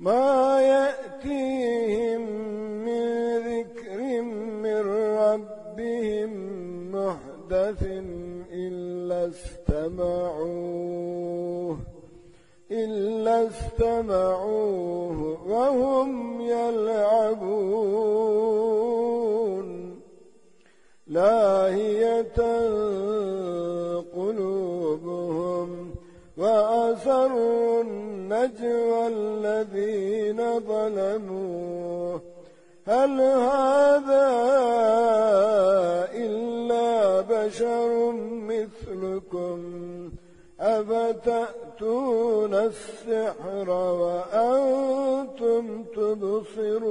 ما يأتيهم من ذكر من ربهم محدث إلا استمعوه إلا استمعوه وهم يلعبون. لاهية قلوبهم وأسروا النجوى الذين ظلموا. هل هذا إلا بشر مثلكم؟ أفتأتون السحر وأنتم تبصرون؟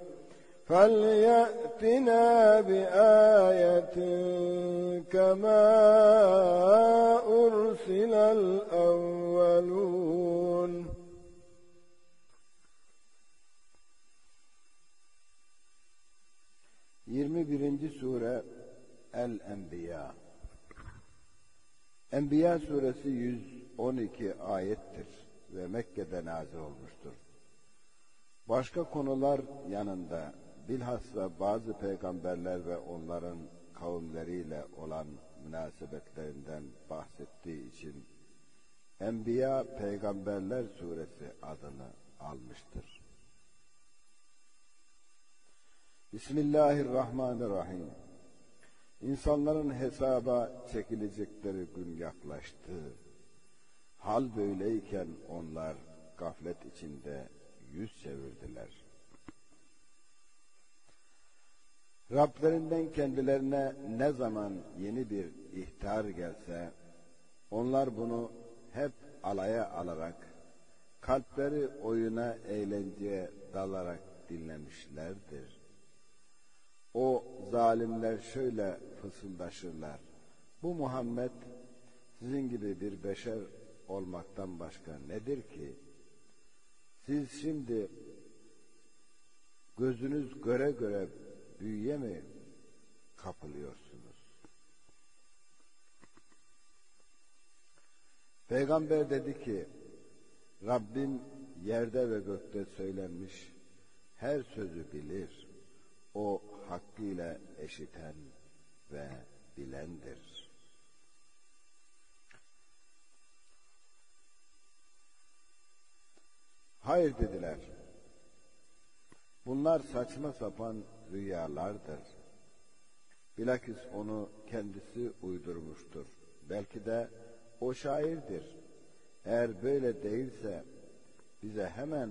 فليأتنا بآية كما أرسل الأولون Yirmi birinci sure El-Enbiya Enbiya suresi 112 ayettir ve Mekke'de nazil olmuştur. Başka konular yanında bilhassa bazı peygamberler ve onların kavimleriyle olan münasebetlerinden bahsettiği için Enbiya Peygamberler Suresi adını almıştır. Bismillahirrahmanirrahim. İnsanların hesaba çekilecekleri gün yaklaştı. Hal böyleyken onlar gaflet içinde yüz çevirdiler. Rablerinden kendilerine ne zaman yeni bir ihtar gelse, onlar bunu hep alaya alarak, kalpleri oyuna, eğlenceye dalarak dinlemişlerdir. O zalimler şöyle fısıldaşırlar. Bu Muhammed sizin gibi bir beşer olmaktan başka nedir ki? Siz şimdi gözünüz göre göre büyüye mi kapılıyorsunuz? Peygamber dedi ki, Rabbim yerde ve gökte söylenmiş her sözü bilir. O hakkıyla eşiten ve bilendir. Hayır dediler. Bunlar saçma sapan rüyalardır. Bilakis onu kendisi uydurmuştur. Belki de o şairdir. Eğer böyle değilse bize hemen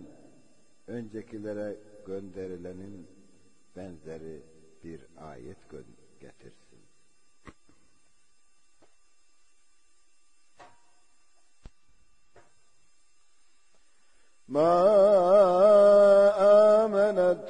öncekilere gönderilenin benzeri bir ayet getirsin. Ma amenet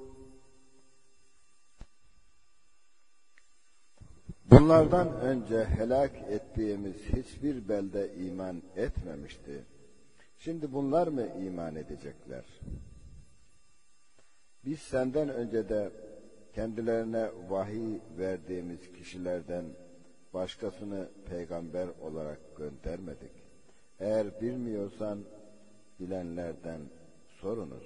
Bunlardan önce helak ettiğimiz hiçbir belde iman etmemişti. Şimdi bunlar mı iman edecekler? Biz senden önce de kendilerine vahiy verdiğimiz kişilerden başkasını peygamber olarak göndermedik. Eğer bilmiyorsan bilenlerden sorunuz.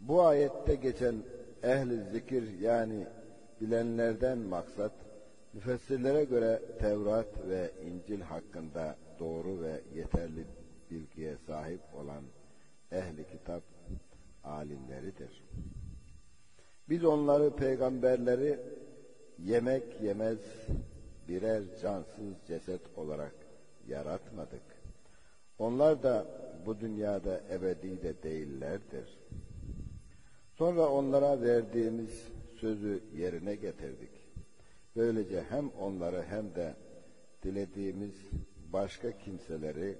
Bu ayette geçen ehli zikir yani bilenlerden maksat müfessirlere göre Tevrat ve İncil hakkında doğru ve yeterli bilgiye sahip olan ehli kitap alimleridir. Biz onları peygamberleri yemek yemez birer cansız ceset olarak yaratmadık. Onlar da bu dünyada ebedi de değillerdir. Sonra onlara verdiğimiz sözü yerine getirdik. Böylece hem onları hem de dilediğimiz başka kimseleri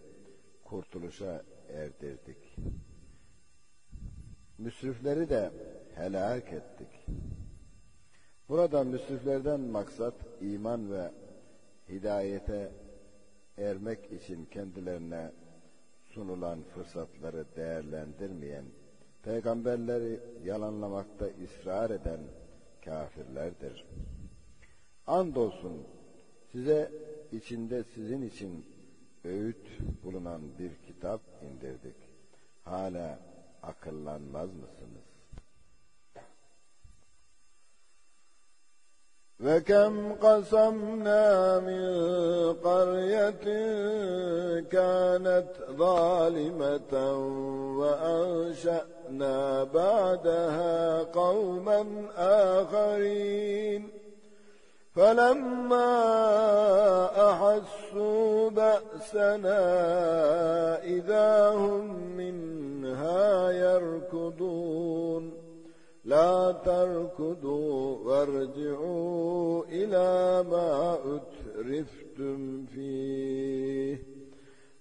kurtuluşa erdirdik. Müsrifleri de helak ettik. Burada müsriflerden maksat iman ve hidayete ermek için kendilerine sunulan fırsatları değerlendirmeyen, peygamberleri yalanlamakta ısrar eden kafirlerdir. Andolsun size içinde sizin için öğüt bulunan bir kitap indirdik. Hala akıllanmaz mısınız? وكم قسمنا من قرية كانت ظالمة وأنشأنا بعدها قوما آخرين فلما أحسوا بأسنا إذا هم منها يركضون لا تركضوا وارجعوا إلى ما أترفتم فيه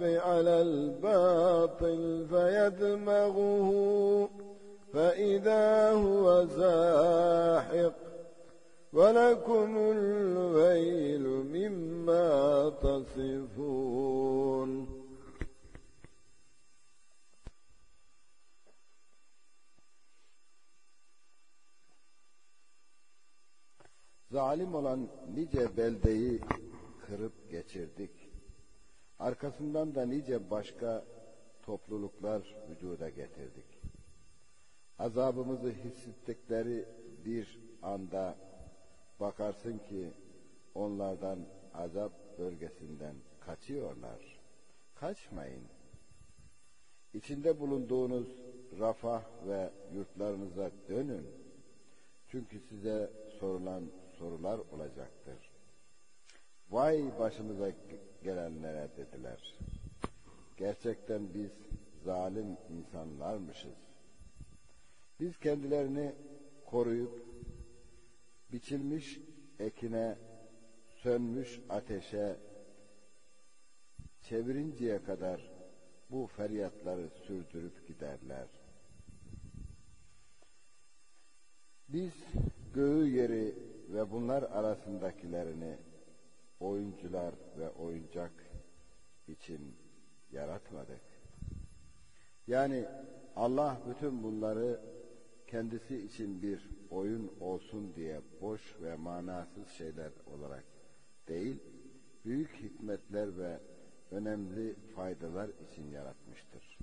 على الباطل فيدمغه فإذا هو زاحق ولكم الويل مما تصفون Zalim olan nice beldeyi kırıp geçirdik. Arkasından da nice başka topluluklar vücuda getirdik. Azabımızı hissettikleri bir anda bakarsın ki onlardan azap bölgesinden kaçıyorlar. Kaçmayın. İçinde bulunduğunuz rafah ve yurtlarınıza dönün. Çünkü size sorulan sorular olacaktır. Vay başımıza gelenlere dediler. Gerçekten biz zalim insanlarmışız. Biz kendilerini koruyup biçilmiş ekine, sönmüş ateşe çevirinceye kadar bu feryatları sürdürüp giderler. Biz göğü yeri ve bunlar arasındakilerini oyuncular ve oyuncak için yaratmadık. Yani Allah bütün bunları kendisi için bir oyun olsun diye boş ve manasız şeyler olarak değil, büyük hikmetler ve önemli faydalar için yaratmıştır.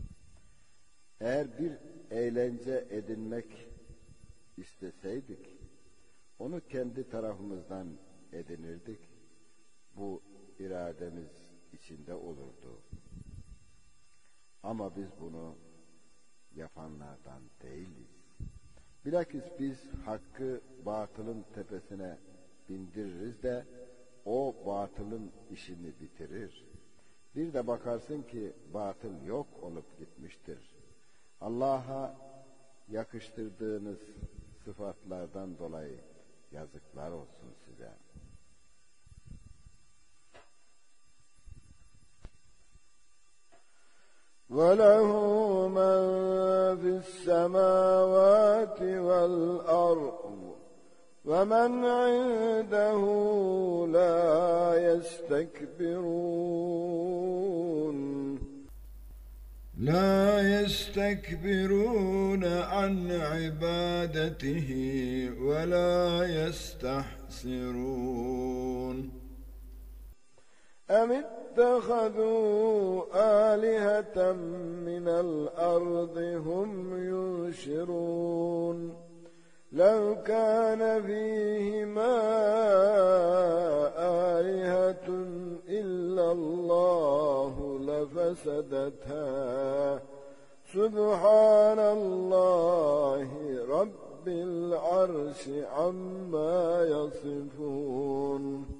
Eğer bir eğlence edinmek isteseydik, onu kendi tarafımızdan edinirdik. Bu irademiz içinde olurdu. Ama biz bunu yapanlardan değiliz. Bilakis biz hakkı batılın tepesine bindiririz de o batılın işini bitirir. Bir de bakarsın ki batıl yok olup gitmiştir. Allah'a yakıştırdığınız sıfatlardan dolayı yazıklar olsun size. وله من في السماوات والأرض ومن عنده لا يستكبرون. لا يستكبرون عن عبادته ولا يستحسرون. أم اتخذوا آلهة من الأرض هم ينشرون؟ لو كان فيهما آلهة إلا الله لفسدتها. سبحان الله رب العرش عما يصفون.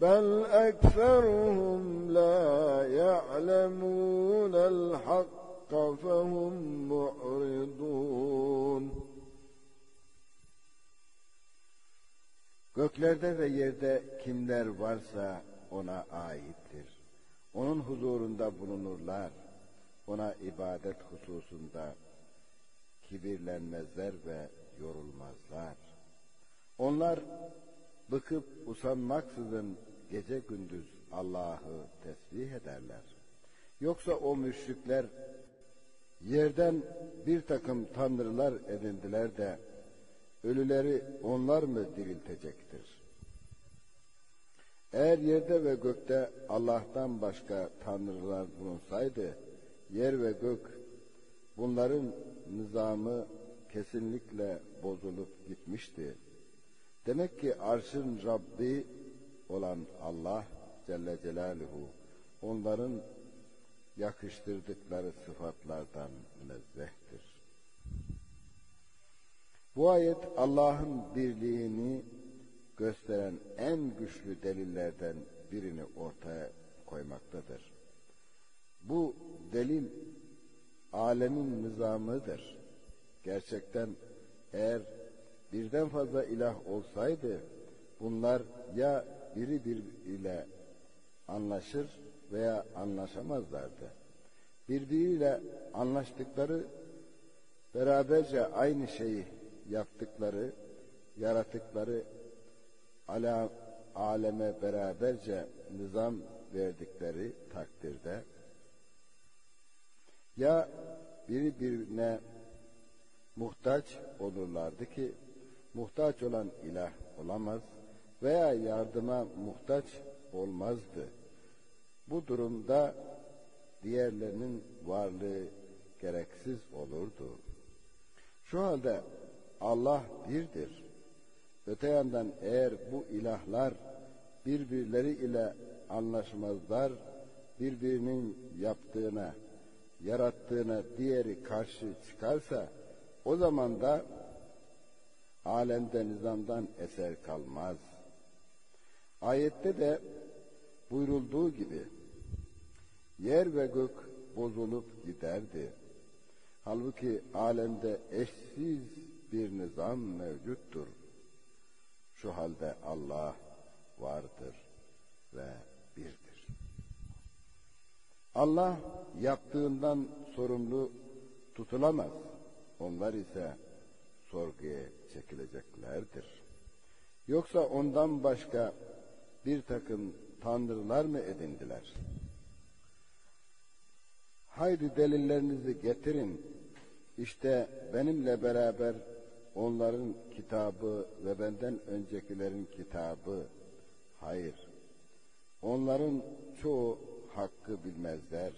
بل أكثرهم لا يعلمون الحق فهم معرضون Göklerde ve yerde kimler varsa ona aittir. Onun huzurunda bulunurlar. Ona ibadet hususunda kibirlenmezler ve yorulmazlar. Onlar bıkıp usanmaksızın gece gündüz Allah'ı tesbih ederler. Yoksa o müşrikler yerden bir takım tanrılar edindiler de ölüleri onlar mı diriltecektir? Eğer yerde ve gökte Allah'tan başka tanrılar bulunsaydı, yer ve gök bunların nizamı kesinlikle bozulup gitmişti. Demek ki arşın Rabbi olan Allah Celle Celaluhu onların yakıştırdıkları sıfatlardan münezzehtir. Bu ayet Allah'ın birliğini gösteren en güçlü delillerden birini ortaya koymaktadır. Bu delil alemin nizamıdır. Gerçekten eğer birden fazla ilah olsaydı bunlar ya biri bir ile anlaşır veya anlaşamazlardı. Birbiriyle anlaştıkları beraberce aynı şeyi yaptıkları, yaratıkları ala, aleme beraberce nizam verdikleri takdirde ya biri birine muhtaç olurlardı ki muhtaç olan ilah olamaz veya yardıma muhtaç olmazdı. Bu durumda diğerlerinin varlığı gereksiz olurdu. Şu halde Allah birdir. Öte yandan eğer bu ilahlar birbirleri ile anlaşmazlar, birbirinin yaptığına, yarattığına diğeri karşı çıkarsa, o zaman da alemde nizamdan eser kalmaz. Ayette de buyurulduğu gibi yer ve gök bozulup giderdi. Halbuki alemde eşsiz bir nizam mevcuttur. Şu halde Allah vardır ve birdir. Allah yaptığından sorumlu tutulamaz. Onlar ise sorguya çekileceklerdir. Yoksa ondan başka bir takım tanrılar mı edindiler? Haydi delillerinizi getirin. İşte benimle beraber onların kitabı ve benden öncekilerin kitabı. Hayır. Onların çoğu hakkı bilmezler.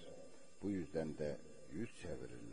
Bu yüzden de yüz çevirirler.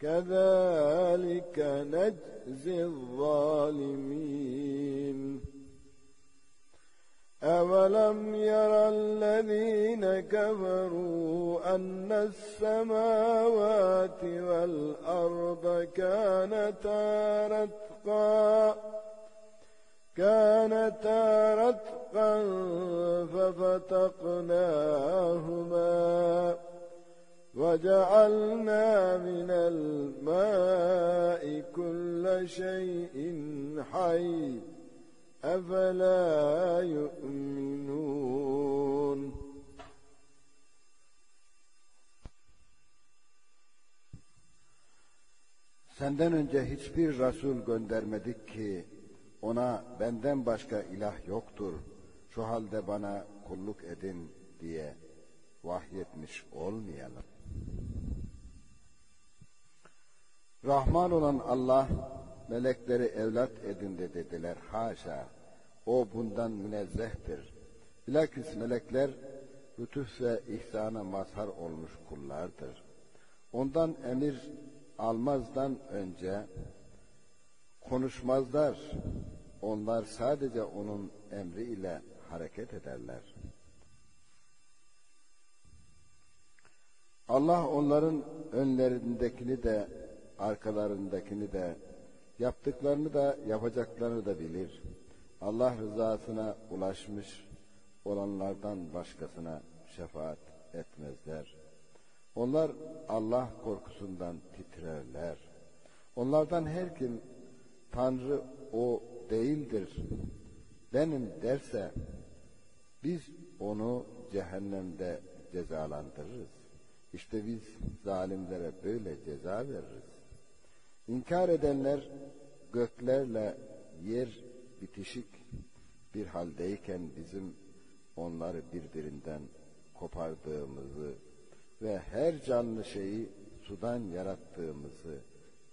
كذلك نجزي الظالمين. أولم يرى الذين كفروا أن السماوات والأرض كانتا رتقا كانتا رتقا ففتقناهما. وجعلنا من الماء كل شيء حي أفلا يؤمنون Senden önce hiçbir Resul göndermedik ki ona benden başka ilah yoktur. Şu halde bana kulluk edin diye vahyetmiş olmayalım. Rahman olan Allah melekleri evlat edindi dediler. Haşa. O bundan münezzehtir. Bilakis melekler lütuf ve ihsana mazhar olmuş kullardır. Ondan emir almazdan önce konuşmazlar. Onlar sadece onun emri ile hareket ederler. Allah onların önlerindekini de arkalarındakini de yaptıklarını da yapacaklarını da bilir. Allah rızasına ulaşmış olanlardan başkasına şefaat etmezler. Onlar Allah korkusundan titrerler. Onlardan her kim Tanrı o değildir, benim derse biz onu cehennemde cezalandırırız. İşte biz zalimlere böyle ceza veririz. İnkar edenler göklerle yer bitişik bir haldeyken bizim onları birbirinden kopardığımızı ve her canlı şeyi sudan yarattığımızı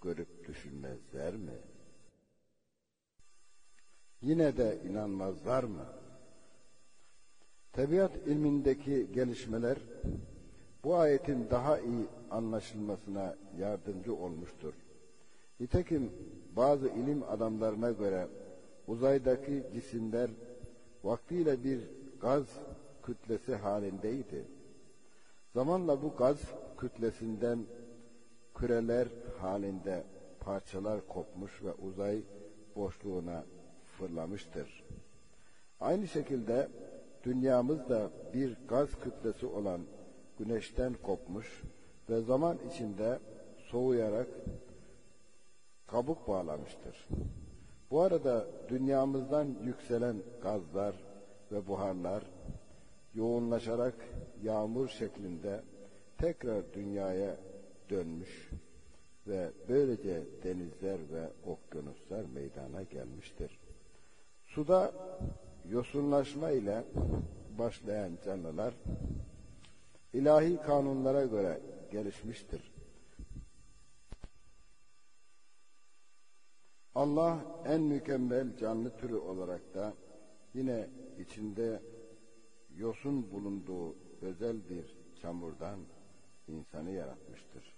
görüp düşünmezler mi? Yine de inanmazlar mı? Tabiat ilmindeki gelişmeler bu ayetin daha iyi anlaşılmasına yardımcı olmuştur. Nitekim bazı ilim adamlarına göre uzaydaki cisimler vaktiyle bir gaz kütlesi halindeydi. Zamanla bu gaz kütlesinden küreler halinde parçalar kopmuş ve uzay boşluğuna fırlamıştır. Aynı şekilde dünyamız da bir gaz kütlesi olan güneşten kopmuş ve zaman içinde soğuyarak kabuk bağlamıştır. Bu arada dünyamızdan yükselen gazlar ve buharlar yoğunlaşarak yağmur şeklinde tekrar dünyaya dönmüş ve böylece denizler ve okyanuslar meydana gelmiştir. Suda yosunlaşma ile başlayan canlılar ilahi kanunlara göre gelişmiştir. Allah en mükemmel canlı türü olarak da yine içinde yosun bulunduğu özel bir çamurdan insanı yaratmıştır.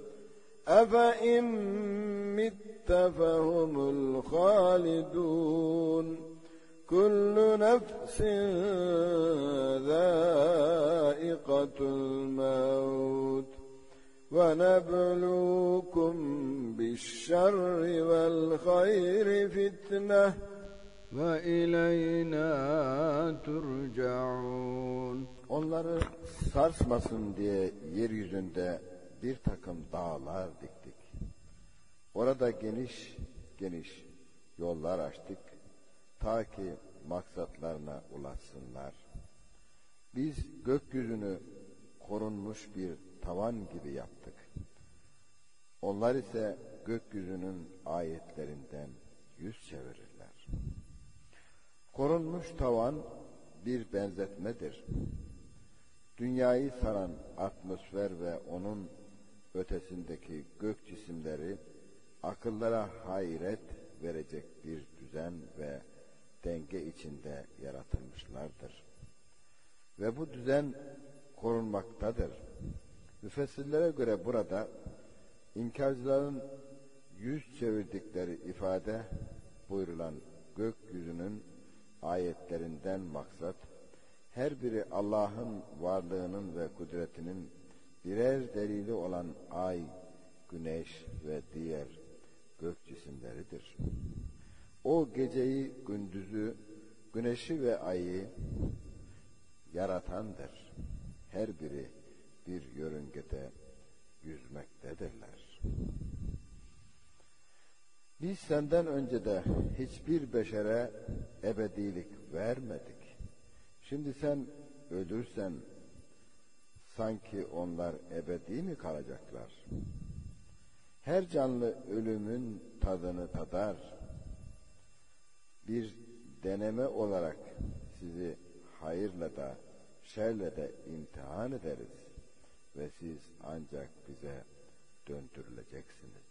أفإن مت فهم الخالدون كل نفس ذائقة الموت ونبلوكم بالشر والخير فتنة وإلينا ترجعون Onları sarsmasın diye yeryüzünde bir takım dağlar diktik. Orada geniş geniş yollar açtık ta ki maksatlarına ulaşsınlar. Biz gökyüzünü korunmuş bir tavan gibi yaptık. Onlar ise gökyüzünün ayetlerinden yüz çevirirler. Korunmuş tavan bir benzetmedir. Dünyayı saran atmosfer ve onun ötesindeki gök cisimleri akıllara hayret verecek bir düzen ve denge içinde yaratılmışlardır. Ve bu düzen korunmaktadır. Müfessirlere göre burada inkarcıların yüz çevirdikleri ifade buyurulan gökyüzünün ayetlerinden maksat her biri Allah'ın varlığının ve kudretinin birer delili olan ay, güneş ve diğer gök cisimleridir. O geceyi, gündüzü, güneşi ve ayı yaratandır. Her biri bir yörüngede yüzmektedirler. Biz senden önce de hiçbir beşere ebedilik vermedik. Şimdi sen ölürsen sanki onlar ebedi mi kalacaklar? Her canlı ölümün tadını tadar. Bir deneme olarak sizi hayırla da şerle de imtihan ederiz ve siz ancak bize döndürüleceksiniz.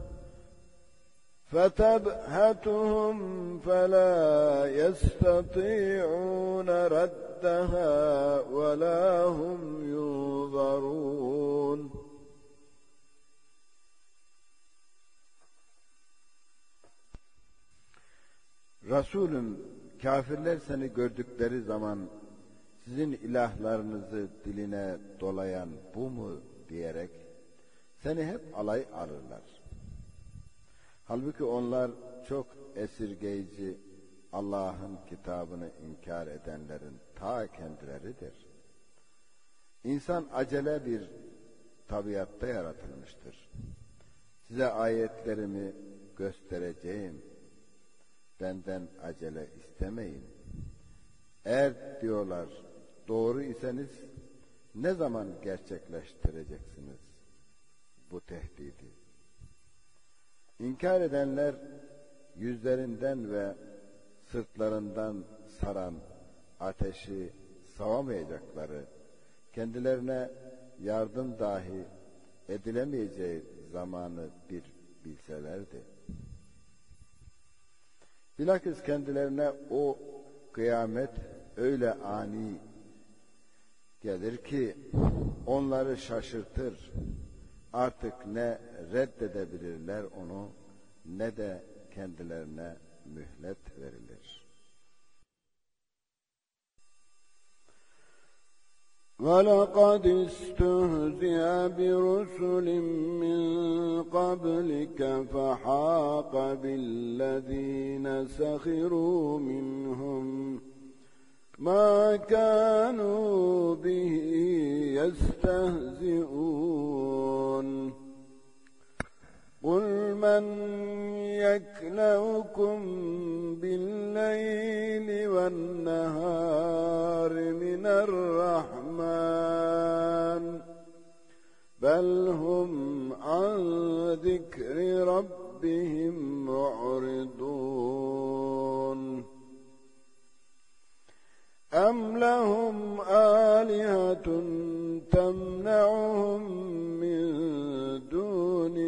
فتبهتهم فلا يستطيعون ردها ولا هم ينظرون Resulüm kafirler seni gördükleri zaman sizin ilahlarınızı diline dolayan bu mu diyerek seni hep alay alırlar. Halbuki onlar çok esirgeyici Allah'ın kitabını inkar edenlerin ta kendileridir. İnsan acele bir tabiatta yaratılmıştır. Size ayetlerimi göstereceğim. Benden acele istemeyin. Eğer diyorlar doğru iseniz ne zaman gerçekleştireceksiniz bu tehdidi? İnkar edenler yüzlerinden ve sırtlarından saran ateşi savamayacakları, kendilerine yardım dahi edilemeyeceği zamanı bir bilselerdi. Bilakis kendilerine o kıyamet öyle ani gelir ki onları şaşırtır. Artık ne reddedebilirler onu ne de kendilerine mühlet verilir. ولقد استهزئ برسل من قبلك فحاق بالذين سخروا منهم ما كانوا به يستهزئون قل من يكلوكم بالليل والنهار من الرحمن بل هم عن ذكر ربهم معرضون أم لهم آلهة تمنعهم من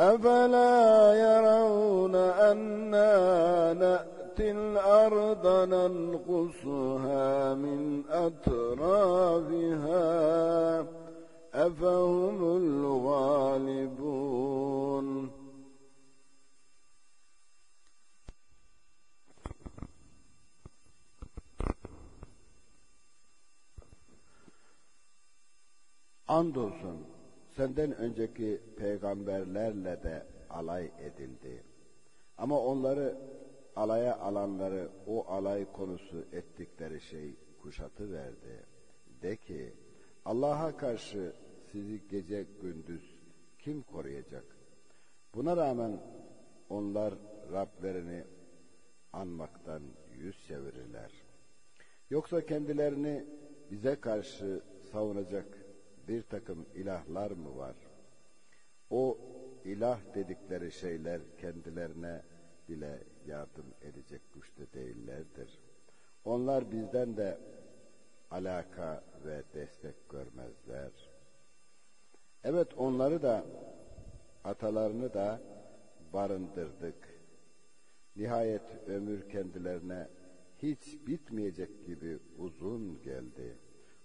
أفلا يرون أنا نأتي الأرض ننقصها من أطرافها أفهم الغالبون. Andolsun. Senden önceki peygamberlerle de alay edildi. Ama onları alaya alanları o alay konusu ettikleri şey kuşatı verdi. De ki Allah'a karşı sizi gece gündüz kim koruyacak? Buna rağmen onlar Rablerini anmaktan yüz çevirirler. Yoksa kendilerini bize karşı savunacak bir takım ilahlar mı var? O ilah dedikleri şeyler kendilerine bile yardım edecek güçte değillerdir. Onlar bizden de alaka ve destek görmezler. Evet onları da atalarını da barındırdık. Nihayet ömür kendilerine hiç bitmeyecek gibi uzun geldi.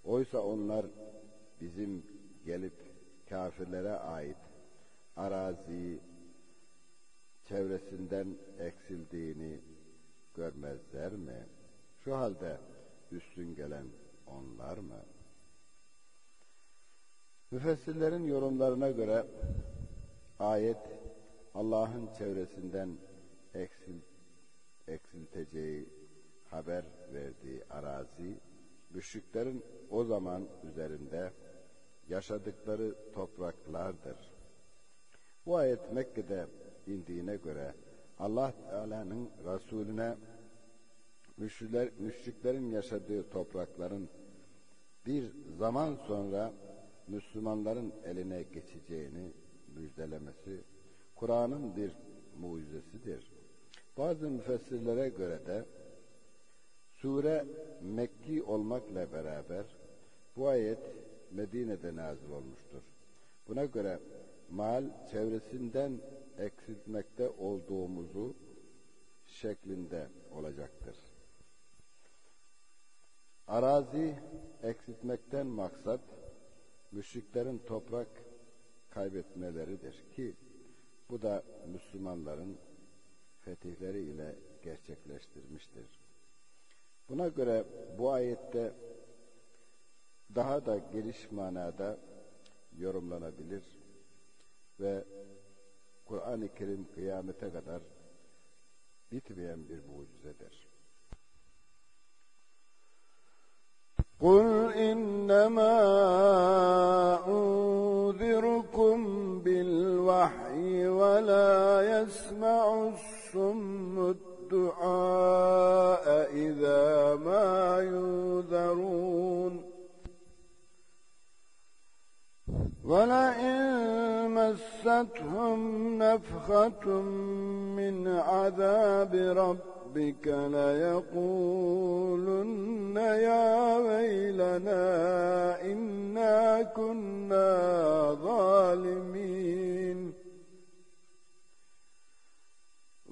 Oysa onlar bizim gelip kafirlere ait arazi çevresinden eksildiğini görmezler mi? Şu halde üstün gelen onlar mı? Müfessirlerin yorumlarına göre ayet Allah'ın çevresinden eksil, eksilteceği haber verdiği arazi müşriklerin o zaman üzerinde yaşadıkları topraklardır. Bu ayet Mekke'de indiğine göre Allah Teala'nın Resulüne müşrikler, müşriklerin yaşadığı toprakların bir zaman sonra Müslümanların eline geçeceğini müjdelemesi Kur'an'ın bir mucizesidir. Bazı müfessirlere göre de sure Mekki olmakla beraber bu ayet Medine'de nazil olmuştur. Buna göre mal çevresinden eksiltmekte olduğumuzu şeklinde olacaktır. Arazi eksiltmekten maksat müşriklerin toprak kaybetmeleridir ki bu da Müslümanların fetihleri ile gerçekleştirmiştir. Buna göre bu ayette daha da geniş manada yorumlanabilir ve Kur'an-ı Kerim kıyamete kadar bitmeyen bir mucizedir. قل إنما أنذركم بالوحي ولا يسمع الصم الدعاء إذا ما ينذرون ولئن مستهم نفخة من عذاب ربك ليقولن يا ويلنا إنا كنا ظالمين.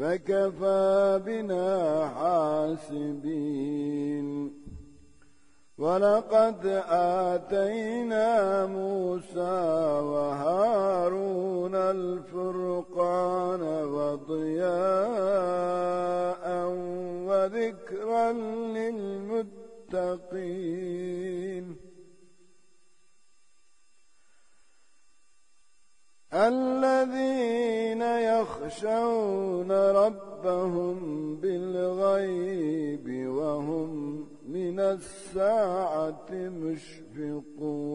وكفى بنا حاسبين. ولقد آتينا موسى وهارون الفرقان وضياء وذكرا للمتقين. الذين يخشون ربهم بالغيب وهم من الساعة مشفقون.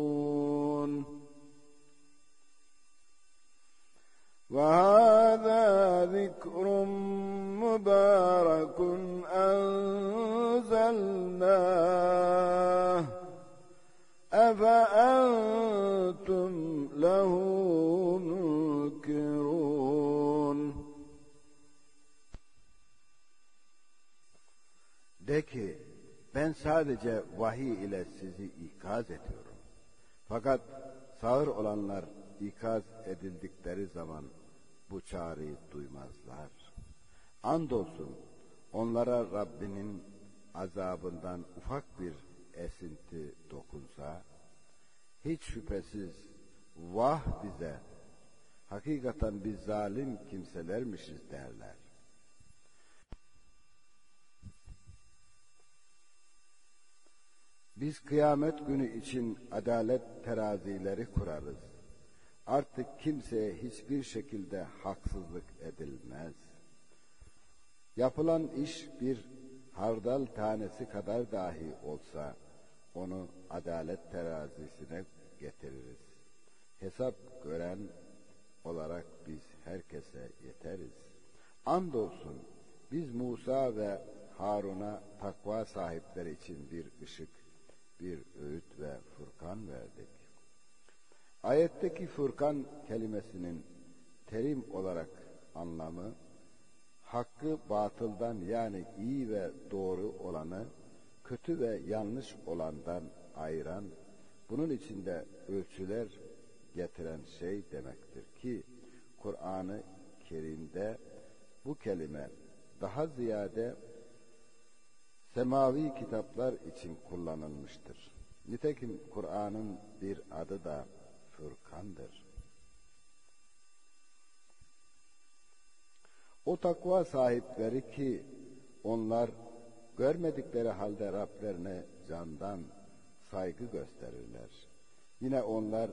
وهذا ذكر مبارك أنزلناه. أفأنتم له منكرون De ki ben sadece vahiy ile sizi ikaz ediyorum. Fakat sağır olanlar ikaz edildikleri zaman bu çağrıyı duymazlar. Andolsun onlara Rabbinin azabından ufak bir esinti dokunsa, hiç şüphesiz vah bize, hakikaten biz zalim kimselermişiz derler. Biz kıyamet günü için adalet terazileri kurarız. Artık kimseye hiçbir şekilde haksızlık edilmez. Yapılan iş bir hardal tanesi kadar dahi olsa onu adalet terazisine getiririz. Hesap gören olarak biz herkese yeteriz. Andolsun biz Musa ve Harun'a takva sahipleri için bir ışık, bir öğüt ve furkan verdik. Ayetteki furkan kelimesinin terim olarak anlamı, hakkı batıldan yani iyi ve doğru olanı, kötü ve yanlış olandan ayıran, bunun içinde ölçüler getiren şey demektir ki, Kur'an-ı Kerim'de bu kelime daha ziyade semavi kitaplar için kullanılmıştır. Nitekim Kur'an'ın bir adı da Furkan'dır. O takva sahipleri ki onlar görmedikleri halde Rablerine candan saygı gösterirler. Yine onlar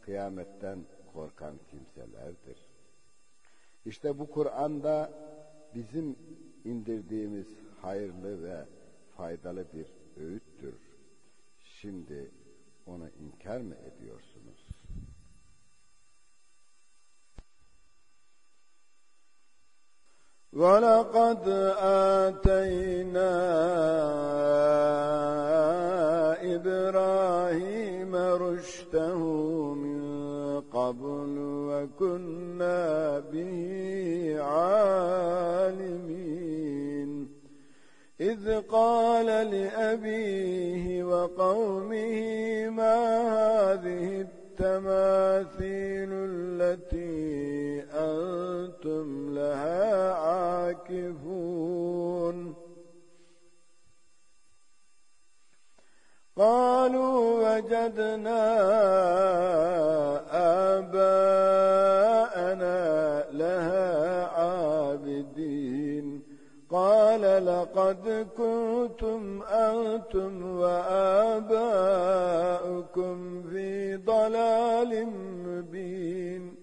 kıyametten korkan kimselerdir. İşte bu Kur'an'da bizim indirdiğimiz hayırlı ve faydalı bir öğüttür. Şimdi onu inkar mı ediyorsunuz? وَلَقَدْ آتَيْنَا إِبْرَاهِيمَ رُشْدَهُ مِنْ قَبْلُ وَكُنَّا بِهِ عَالِمِينَ. إِذْ قَالَ لِأَبِيهِ وَقَوْمِهِ مَا هَذِهِ التَّمَاثِيلُ الَّتِي أَنْتُمْ لَهَا عَاكِفُونَ. قالوا وجدنا آباءنا لقد كنتم أنتم وآباؤكم في ضلال مبين.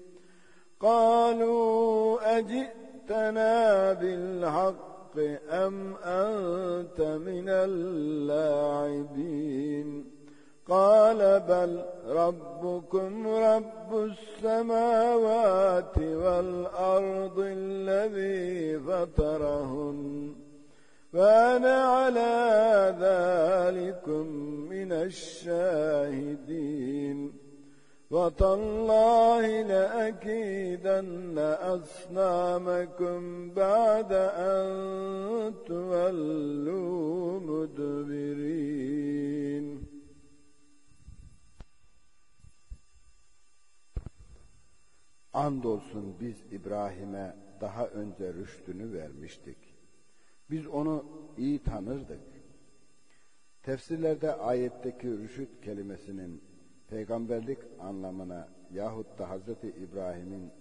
قالوا أجئتنا بالحق أم أنت من اللاعبين؟ قال بل ربكم رب السماوات والأرض الذي فطرهن. وأنا على ذلكم من الشاهدين وتالله لأكيدن أصنامكم بعد أن تولوا مدبرين Andolsun biz İbrahim'e daha önce rüştünü vermiştik. Biz onu iyi tanırdık. Tefsirlerde ayetteki rüşüt kelimesinin peygamberlik anlamına yahut da Hz. İbrahim'in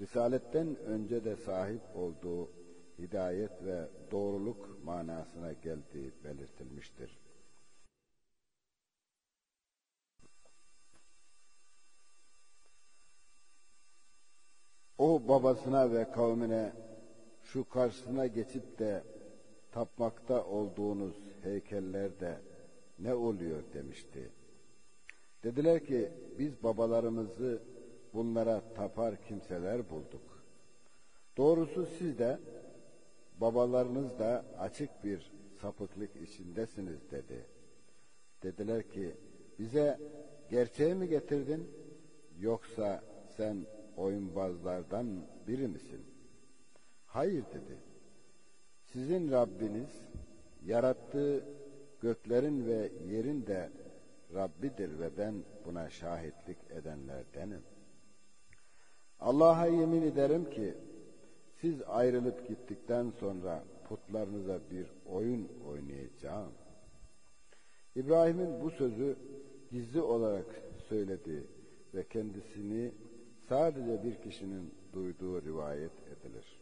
Risaletten önce de sahip olduğu hidayet ve doğruluk manasına geldiği belirtilmiştir. O babasına ve kavmine şu karşısına geçip de tapmakta olduğunuz heykellerde ne oluyor demişti. Dediler ki biz babalarımızı bunlara tapar kimseler bulduk. Doğrusu siz de babalarınız da açık bir sapıklık içindesiniz dedi. Dediler ki bize gerçeği mi getirdin yoksa sen oyunbazlardan biri misin? Hayır dedi. Sizin Rabbiniz yarattığı göklerin ve yerin de Rabbidir ve ben buna şahitlik edenlerdenim. Allah'a yemin ederim ki siz ayrılıp gittikten sonra putlarınıza bir oyun oynayacağım. İbrahim'in bu sözü gizli olarak söyledi ve kendisini sadece bir kişinin duyduğu rivayet edilir.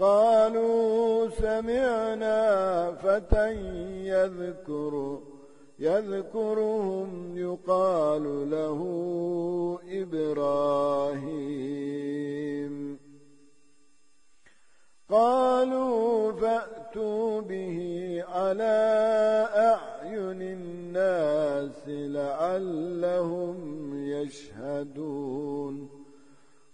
قالوا سمعنا فتى يذكر يذكرهم يقال له إبراهيم. قالوا فأتوا به على أعين الناس لعلهم يشهدون.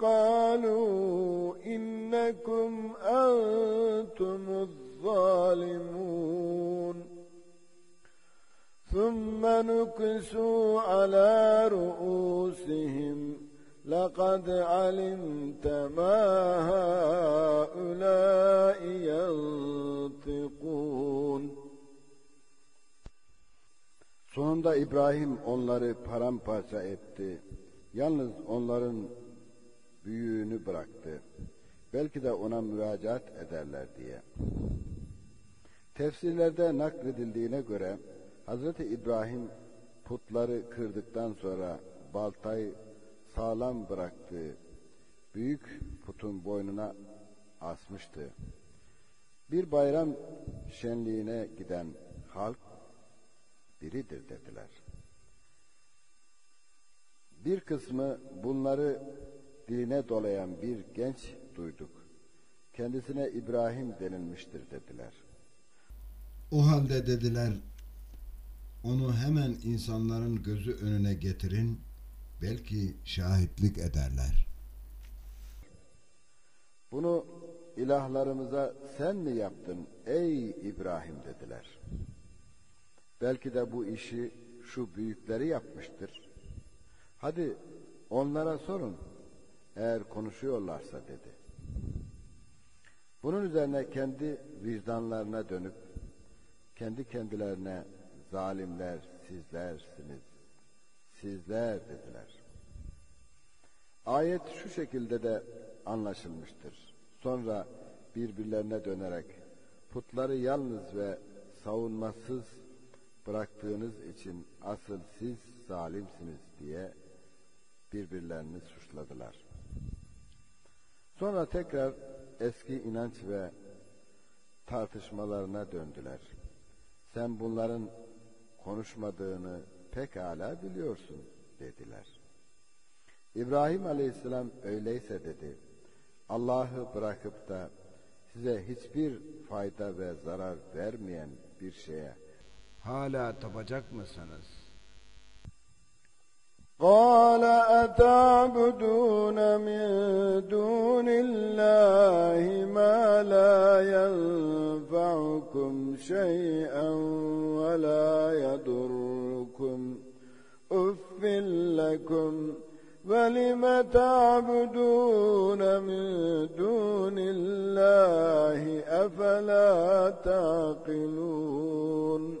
أنفسهم فقالوا إنكم أنتم الظالمون ثم نكسوا على رؤوسهم لقد علمت ما هؤلاء ينطقون Sonunda İbrahim onları paramparça etti. Yalnız onların büyüğünü bıraktı. Belki de ona müracaat ederler diye. Tefsirlerde nakledildiğine göre Hazreti İbrahim putları kırdıktan sonra baltayı sağlam bıraktığı büyük putun boynuna asmıştı. Bir bayram şenliğine giden halk biridir dediler. Bir kısmı bunları diline dolayan bir genç duyduk. Kendisine İbrahim denilmiştir dediler. O halde dediler, onu hemen insanların gözü önüne getirin, belki şahitlik ederler. Bunu ilahlarımıza sen mi yaptın ey İbrahim dediler. Belki de bu işi şu büyükleri yapmıştır. Hadi onlara sorun eğer konuşuyorlarsa dedi. Bunun üzerine kendi vicdanlarına dönüp kendi kendilerine zalimler sizlersiniz, sizler dediler. Ayet şu şekilde de anlaşılmıştır. Sonra birbirlerine dönerek putları yalnız ve savunmasız bıraktığınız için asıl siz zalimsiniz diye birbirlerini suçladılar. Sonra tekrar eski inanç ve tartışmalarına döndüler. Sen bunların konuşmadığını pekala biliyorsun dediler. İbrahim aleyhisselam öyleyse dedi. Allah'ı bırakıp da size hiçbir fayda ve zarar vermeyen bir şeye hala tapacak mısınız? قال أتعبدون من دون الله ما لا ينفعكم شيئا ولا يضركم. أف لكم. ولم تعبدون من دون الله أفلا تعقلون؟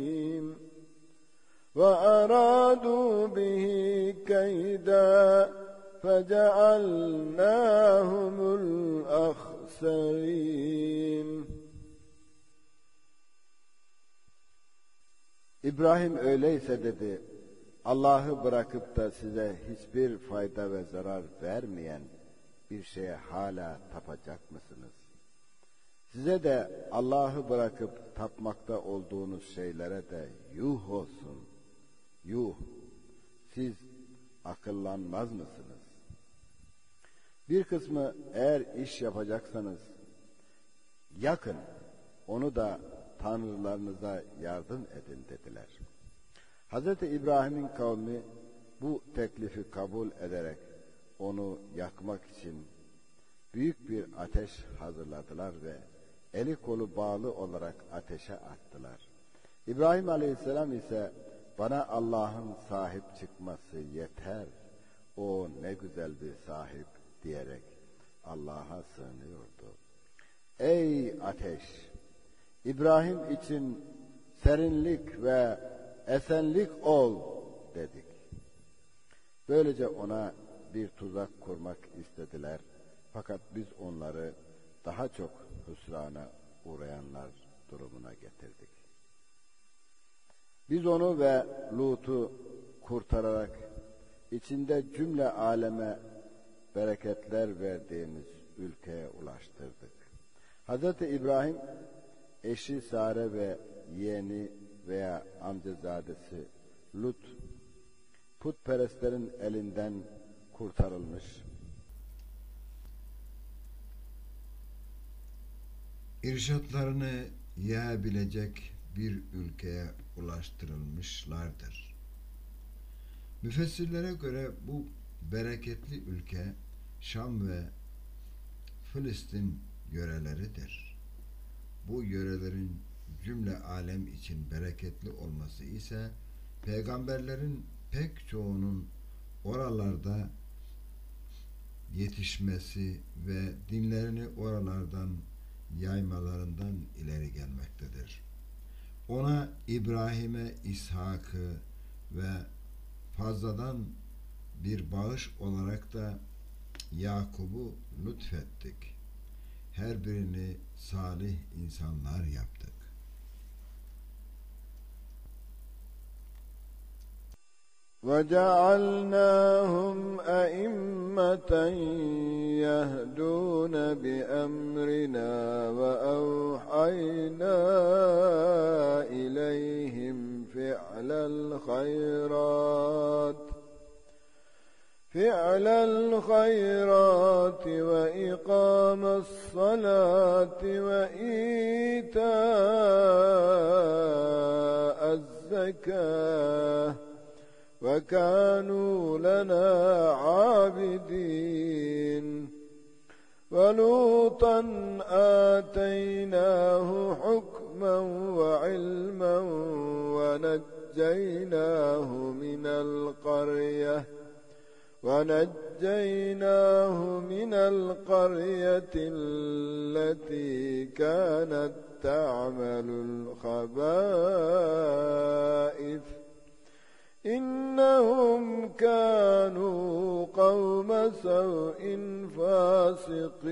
وأرادوا به كيدا فجعلناهم الأخسرين İbrahim öyleyse dedi, Allah'ı bırakıp da size hiçbir fayda ve zarar vermeyen bir şeye hala tapacak mısınız? Size de Allah'ı bırakıp tapmakta olduğunuz şeylere de yuh olsun. Yuh. Siz akıllanmaz mısınız? Bir kısmı eğer iş yapacaksanız yakın onu da tanrılarınıza yardım edin dediler. Hz. İbrahim'in kavmi bu teklifi kabul ederek onu yakmak için büyük bir ateş hazırladılar ve eli kolu bağlı olarak ateşe attılar. İbrahim Aleyhisselam ise bana Allah'ın sahip çıkması yeter. O ne güzel bir sahip diyerek Allah'a sığınıyordu. Ey ateş! İbrahim için serinlik ve esenlik ol dedik. Böylece ona bir tuzak kurmak istediler. Fakat biz onları daha çok hüsrana uğrayanlar durumuna getirdik. Biz onu ve Lut'u kurtararak içinde cümle aleme bereketler verdiğimiz ülkeye ulaştırdık. Hz. İbrahim eşi Sare ve yeğeni veya amcazadesi Lut putperestlerin elinden kurtarılmış. irşatlarını yiyebilecek bir ülkeye ulaştırılmışlardır. Müfessirlere göre bu bereketli ülke Şam ve Filistin yöreleridir. Bu yörelerin cümle alem için bereketli olması ise peygamberlerin pek çoğunun oralarda yetişmesi ve dinlerini oralardan yaymalarından ileri gelmektedir. Ona İbrahim'e İshak'ı ve fazladan bir bağış olarak da Yakub'u lütfettik. Her birini salih insanlar yaptık. وجعلناهم أئمة يهدون بأمرنا وأوحينا إليهم فعل الخيرات فعل الخيرات وإقام الصلاة وإيتاء الزكاة وكانوا لنا عابدين. ولوطا آتيناه حكما وعلما ونجيناه من القرية ونجيناه من القرية التي كانت تعمل الخبائث. إنهم كانوا قوم سوء فاسقين.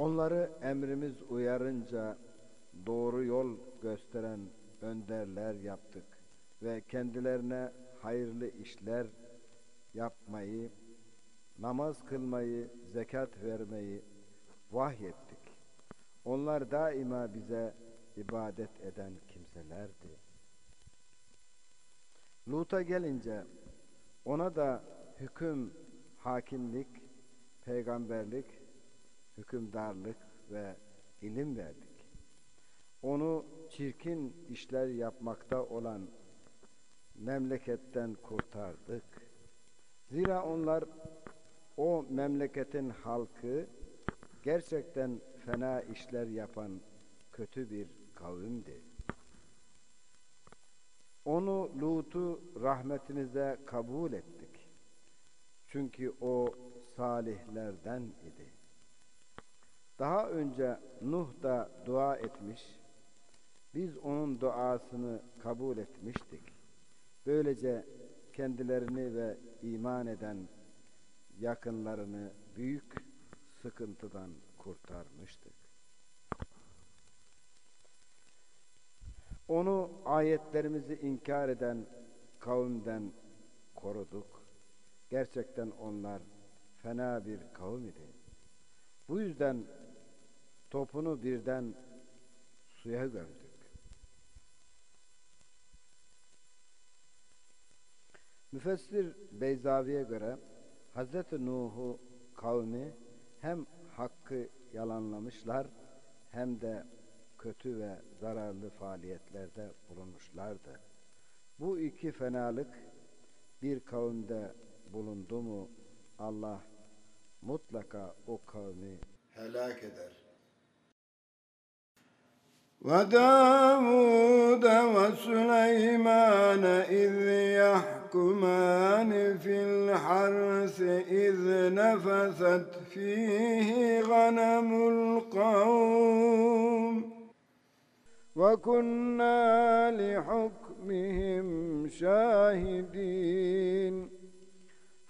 Onları emrimiz uyarınca doğru yol gösteren önderler yaptık ve kendilerine hayırlı işler yapmayı, namaz kılmayı, zekat vermeyi, vahyettik. Onlar daima bize ibadet eden kimselerdi. Lut'a gelince ona da hüküm, hakimlik, peygamberlik, hükümdarlık ve ilim verdik. Onu çirkin işler yapmakta olan memleketten kurtardık. Zira onlar o memleketin halkı gerçekten fena işler yapan kötü bir kavimdi. Onu Lut'u rahmetimize kabul ettik. Çünkü o salihlerden idi. Daha önce Nuh da dua etmiş, biz onun duasını kabul etmiştik. Böylece kendilerini ve iman eden yakınlarını büyük sıkıntıdan kurtarmıştık. Onu ayetlerimizi inkar eden kavimden koruduk. Gerçekten onlar fena bir kavim idi. Bu yüzden topunu birden suya gömdük. Müfessir Beyzavi'ye göre Hz. Nuh'u kavmi hem hakkı yalanlamışlar hem de kötü ve zararlı faaliyetlerde bulunmuşlardı. Bu iki fenalık bir kavimde bulundu mu Allah mutlaka o kavmi helak eder. وداود وسليمان إذ يحكمان في الحرث إذ نفثت فيه غنم القوم. وكنا لحكمهم شاهدين.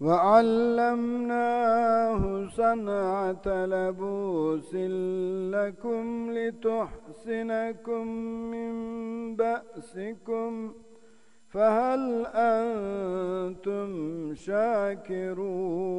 وعلمناه صنعة لبوس لكم لتحسنكم من بأسكم فهل أنتم شاكرون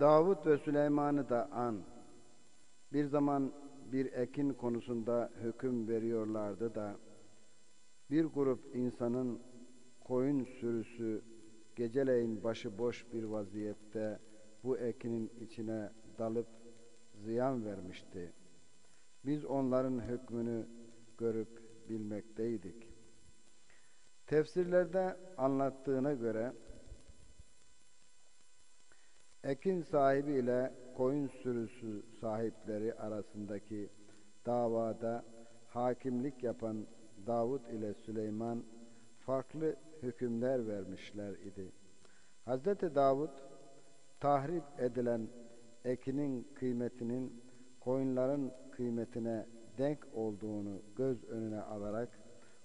Davut ve Süleyman'ı da an. Bir zaman bir ekin konusunda hüküm veriyorlardı da bir grup insanın koyun sürüsü geceleyin başıboş bir vaziyette bu ekinin içine dalıp ziyan vermişti. Biz onların hükmünü görüp bilmekteydik. Tefsirlerde anlattığına göre Ekin sahibi ile koyun sürüsü sahipleri arasındaki davada hakimlik yapan Davud ile Süleyman farklı hükümler vermişler idi. Hazreti Davud tahrip edilen ekinin kıymetinin koyunların kıymetine denk olduğunu göz önüne alarak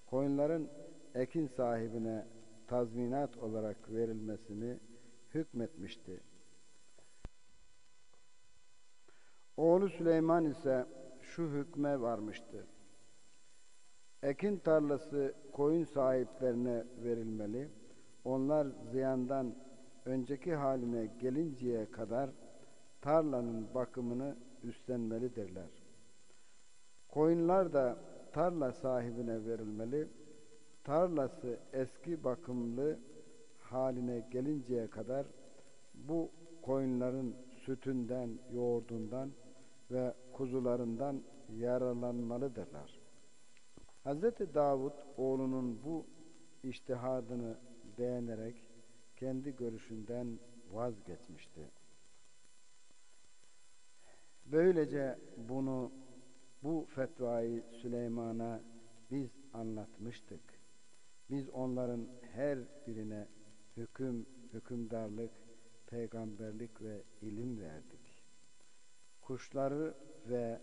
koyunların ekin sahibine tazminat olarak verilmesini hükmetmişti. Oğlu Süleyman ise şu hükme varmıştı. Ekin tarlası koyun sahiplerine verilmeli. Onlar ziyandan önceki haline gelinceye kadar tarlanın bakımını üstlenmelidirler. Koyunlar da tarla sahibine verilmeli. Tarlası eski bakımlı haline gelinceye kadar bu koyunların sütünden, yoğurdundan ve kuzularından yararlanmalıdırlar. Hz. Davud oğlunun bu iştihadını beğenerek kendi görüşünden vazgeçmişti. Böylece bunu bu fetvayı Süleyman'a biz anlatmıştık. Biz onların her birine hüküm, hükümdarlık, peygamberlik ve ilim verdik. Kuşları ve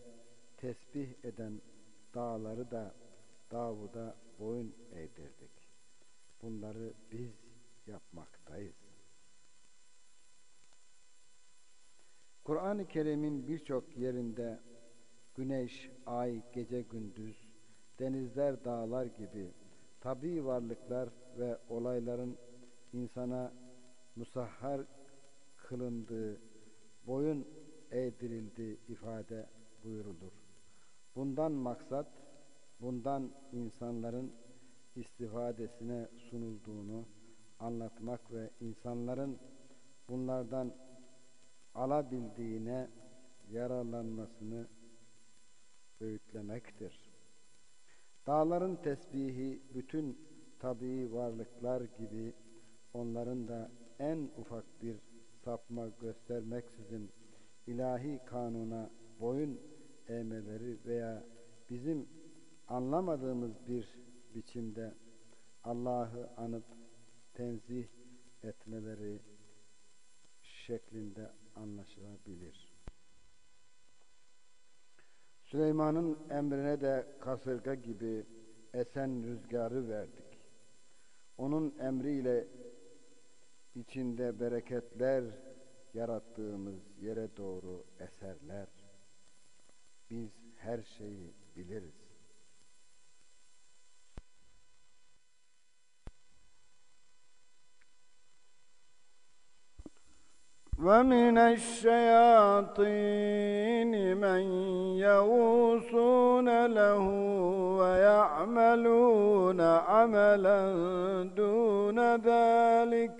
tesbih eden dağları da Davud'a boyun eğdirdik. Bunları biz yapmaktayız. Kur'an-ı Kerim'in birçok yerinde güneş, ay, gece gündüz, denizler, dağlar gibi tabi varlıklar ve olayların insana musahhar kılındığı, boyun eğdirildiği ifade buyurulur. Bundan maksat, bundan insanların istifadesine sunulduğunu anlatmak ve insanların bunlardan alabildiğine yararlanmasını öğütlemektir. Dağların tesbihi bütün tabii varlıklar gibi onların da en ufak bir sapma göstermeksizin ilahi kanuna boyun eğmeleri veya bizim anlamadığımız bir biçimde Allah'ı anıp tenzih etmeleri şeklinde anlaşılabilir. Süleyman'ın emrine de kasırga gibi esen rüzgarı verdik. Onun emriyle içinde bereketler yarattığımız yere doğru eserler. Biz her şeyi biliriz. ومن الشياطين من يغوصون له ويعملون عملا دون ذلك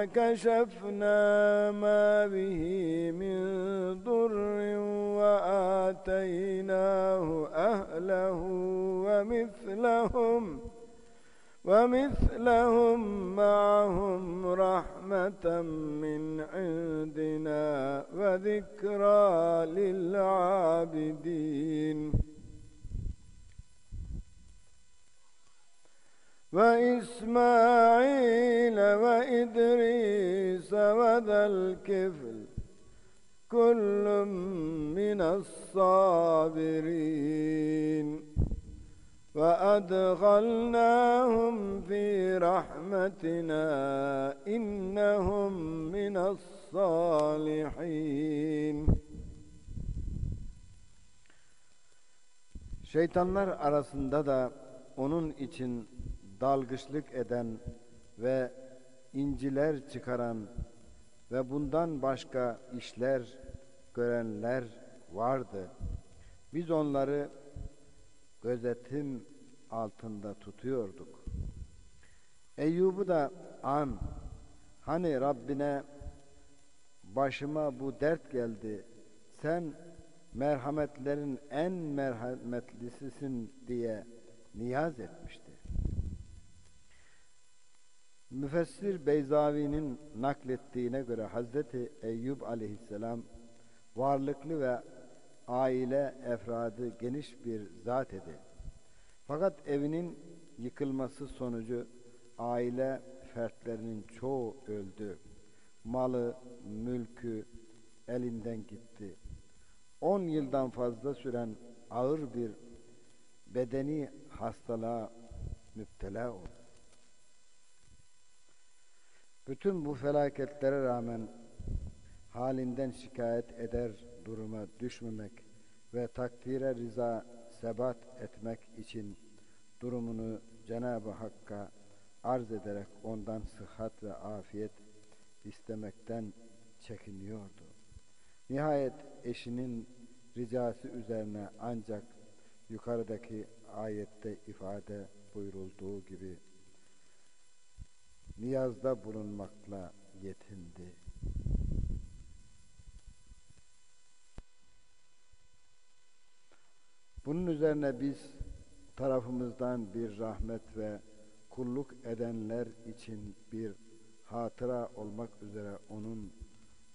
فكشفنا ما به من ضر وآتيناه أهله ومثلهم ومثلهم معهم رحمة من عندنا وذكرى للعابدين. وإسماعيل وإدريس وذا الكفل كل من الصابرين وأدخلناهم في رحمتنا إنهم من الصالحين Şeytanlar arasında da onun için dalgıçlık eden ve inciler çıkaran ve bundan başka işler görenler vardı. Biz onları gözetim altında tutuyorduk. Eyyub'u da an, hani Rabbine başıma bu dert geldi, sen merhametlerin en merhametlisisin diye niyaz etmişti. Müfessir Beyzavi'nin naklettiğine göre Hazreti Eyyub aleyhisselam varlıklı ve aile efradı geniş bir zat idi. Fakat evinin yıkılması sonucu aile fertlerinin çoğu öldü. Malı, mülkü elinden gitti. On yıldan fazla süren ağır bir bedeni hastalığa müptela oldu. Bütün bu felaketlere rağmen halinden şikayet eder duruma düşmemek ve takdire rıza sebat etmek için durumunu Cenab-ı Hakk'a arz ederek ondan sıhhat ve afiyet istemekten çekiniyordu. Nihayet eşinin ricası üzerine ancak yukarıdaki ayette ifade buyurulduğu gibi niyazda bulunmakla yetindi. Bunun üzerine biz tarafımızdan bir rahmet ve kulluk edenler için bir hatıra olmak üzere onun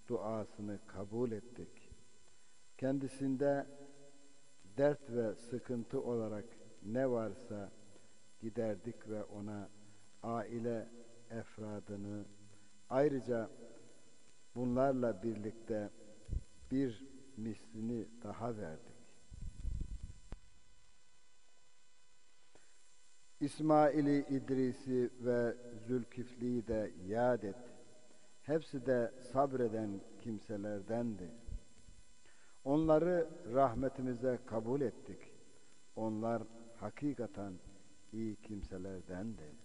duasını kabul ettik. Kendisinde dert ve sıkıntı olarak ne varsa giderdik ve ona aile efradını ayrıca bunlarla birlikte bir mislini daha verdik. İsmail'i, İdris'i ve Zülkifli'yi de yad et. Hepsi de sabreden kimselerdendi. Onları rahmetimize kabul ettik. Onlar hakikaten iyi kimselerdendi.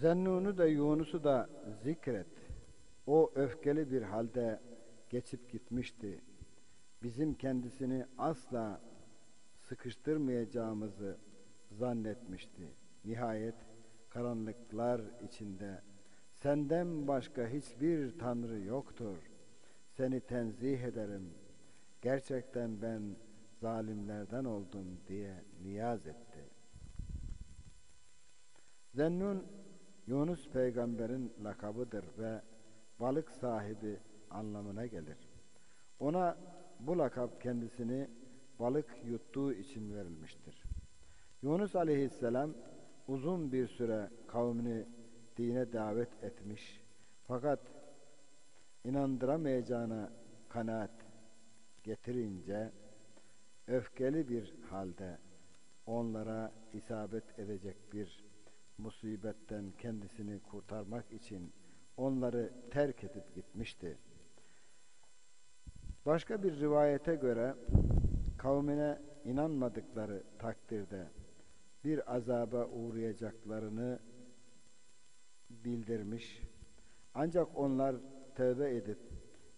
Zennun'u da Yunus'u da zikret. O öfkeli bir halde geçip gitmişti. Bizim kendisini asla sıkıştırmayacağımızı zannetmişti. Nihayet karanlıklar içinde senden başka hiçbir tanrı yoktur. Seni tenzih ederim. Gerçekten ben zalimlerden oldum diye niyaz etti. Zennun Yunus peygamberin lakabıdır ve balık sahibi anlamına gelir. Ona bu lakap kendisini balık yuttuğu için verilmiştir. Yunus aleyhisselam uzun bir süre kavmini dine davet etmiş fakat inandıramayacağına kanaat getirince öfkeli bir halde onlara isabet edecek bir musibetten kendisini kurtarmak için onları terk edip gitmişti. Başka bir rivayete göre kavmine inanmadıkları takdirde bir azaba uğrayacaklarını bildirmiş. Ancak onlar tövbe edip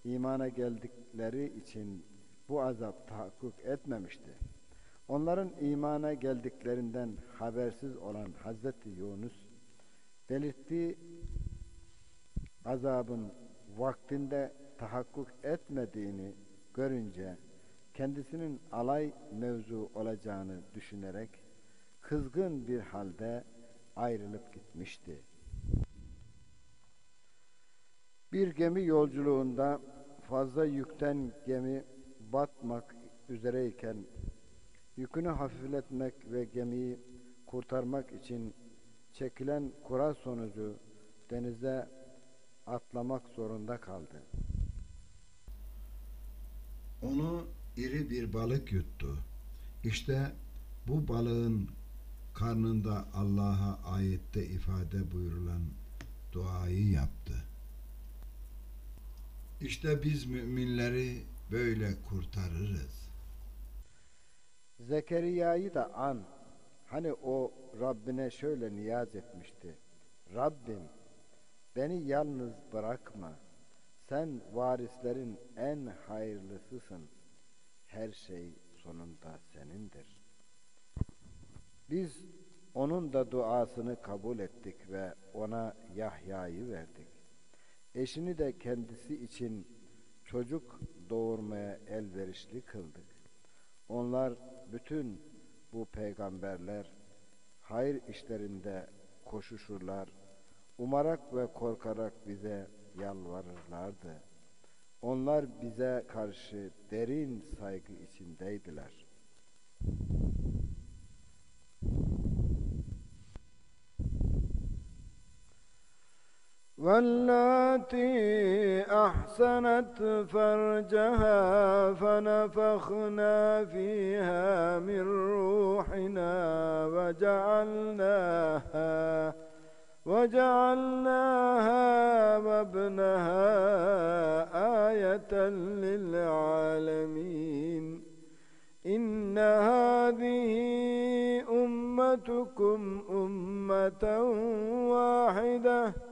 imana geldikleri için bu azap tahakkuk etmemişti. Onların imana geldiklerinden habersiz olan Hazreti Yunus belirttiği azabın vaktinde tahakkuk etmediğini görünce kendisinin alay mevzu olacağını düşünerek kızgın bir halde ayrılıp gitmişti. Bir gemi yolculuğunda fazla yükten gemi batmak üzereyken yükünü hafifletmek ve gemiyi kurtarmak için çekilen kura sonucu denize atlamak zorunda kaldı. Onu iri bir balık yuttu. İşte bu balığın karnında Allah'a ayette ifade buyurulan duayı yaptı. İşte biz müminleri böyle kurtarırız. Zekeriya'yı da an. Hani o Rabbine şöyle niyaz etmişti. Rabbim beni yalnız bırakma. Sen varislerin en hayırlısısın. Her şey sonunda senindir. Biz onun da duasını kabul ettik ve ona Yahya'yı verdik. Eşini de kendisi için çocuk doğurmaya elverişli kıldık. Onlar bütün bu peygamberler hayır işlerinde koşuşurlar, umarak ve korkarak bize yalvarırlardı. Onlar bize karşı derin saygı içindeydiler. واللاتي أحسنت فرجها فنفخنا فيها من روحنا وجعلناها وجعلناها وابنها آية للعالمين. إن هذه أمتكم أمة واحدة.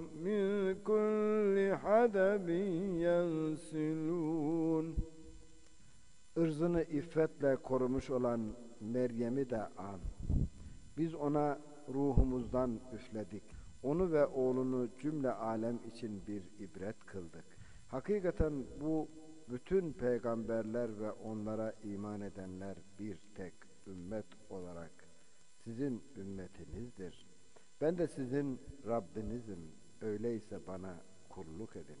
min kulli hadabin yensilun. Irzını iffetle korumuş olan Meryem'i de an. Biz ona ruhumuzdan üfledik. Onu ve oğlunu cümle alem için bir ibret kıldık. Hakikaten bu bütün peygamberler ve onlara iman edenler bir tek ümmet olarak sizin ümmetinizdir. Ben de sizin Rabbinizim Öyleyse bana kulluk edin.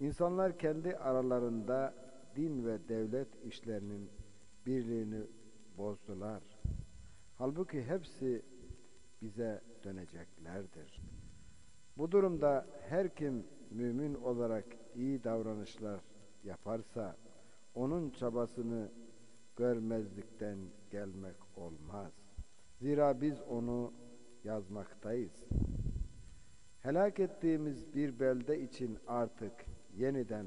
İnsanlar kendi aralarında din ve devlet işlerinin birliğini bozdular. Halbuki hepsi bize döneceklerdir. Bu durumda her kim mümin olarak iyi davranışlar yaparsa onun çabasını görmezlikten gelmek olmaz. Zira biz onu yazmaktayız. Helak ettiğimiz bir belde için artık yeniden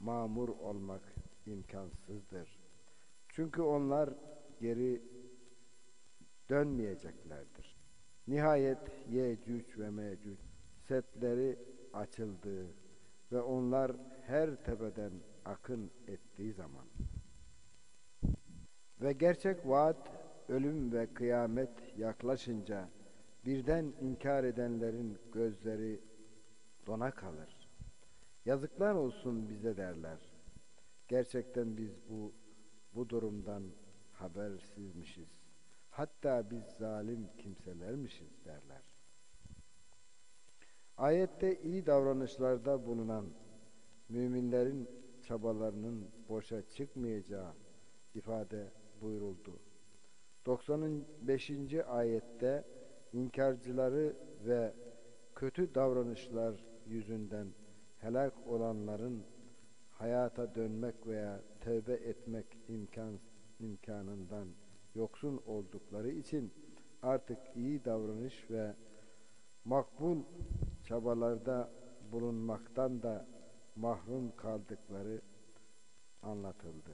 mamur olmak imkansızdır. Çünkü onlar geri dönmeyeceklerdir. Nihayet Yecüc ve Mecüc setleri açıldı ve onlar her tepeden akın ettiği zaman ve gerçek vaat ölüm ve kıyamet yaklaşınca birden inkar edenlerin gözleri dona kalır. Yazıklar olsun bize derler. Gerçekten biz bu bu durumdan habersizmişiz. Hatta biz zalim kimselermişiz derler. Ayette iyi davranışlarda bulunan müminlerin çabalarının boşa çıkmayacağı ifade buyuruldu. 95. ayette inkarcıları ve kötü davranışlar yüzünden helak olanların hayata dönmek veya tövbe etmek imkan, imkanından yoksun oldukları için artık iyi davranış ve makbul çabalarda bulunmaktan da mahrum kaldıkları anlatıldı.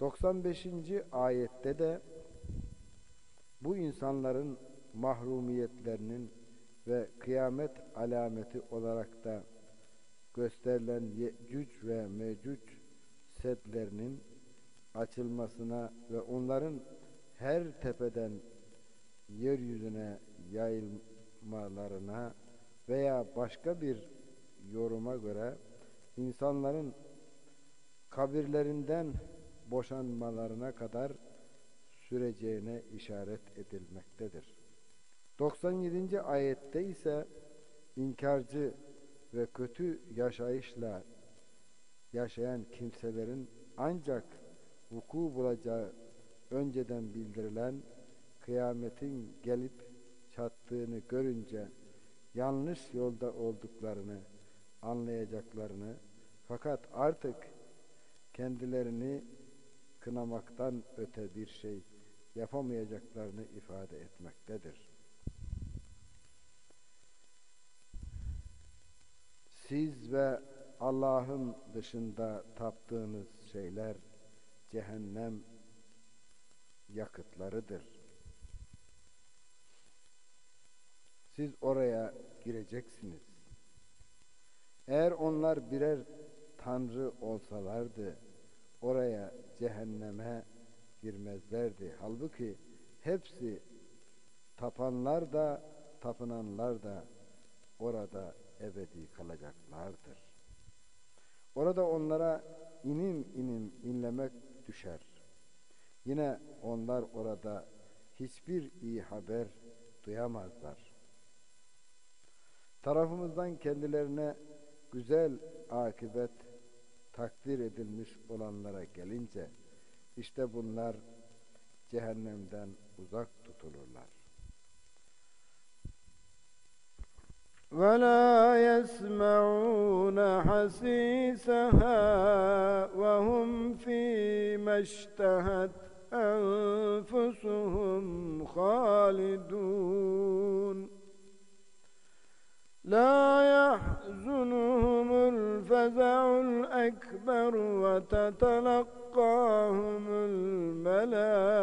95. ayette de bu insanların mahrumiyetlerinin ve kıyamet alameti olarak da gösterilen Yecüc ve Mecüc setlerinin açılmasına ve onların her tepeden yeryüzüne yayılmalarına veya başka bir yoruma göre insanların kabirlerinden boşanmalarına kadar süreceğine işaret edilmektedir. 97. ayette ise inkarcı ve kötü yaşayışla yaşayan kimselerin ancak vuku bulacağı önceden bildirilen kıyametin gelip çattığını görünce yanlış yolda olduklarını anlayacaklarını fakat artık kendilerini kınamaktan öte bir şey yapamayacaklarını ifade etmektedir. Siz ve Allah'ın dışında taptığınız şeyler cehennem yakıtlarıdır. Siz oraya gireceksiniz. Eğer onlar birer tanrı olsalardı oraya cehenneme girmezlerdi. Halbuki hepsi tapanlar da tapınanlar da orada ebedi kalacaklardır. Orada onlara inim inim inlemek düşer. Yine onlar orada hiçbir iyi haber duyamazlar. Tarafımızdan kendilerine güzel akibet takdir edilmiş olanlara gelince işte bunlar cehennemden uzak tutulurlar. ولا يسمعون حسيسها وهم فيما اشتهت أنفسهم خالدون. لا يحزنهم الفزع الأكبر وتتلقاهم الملائكة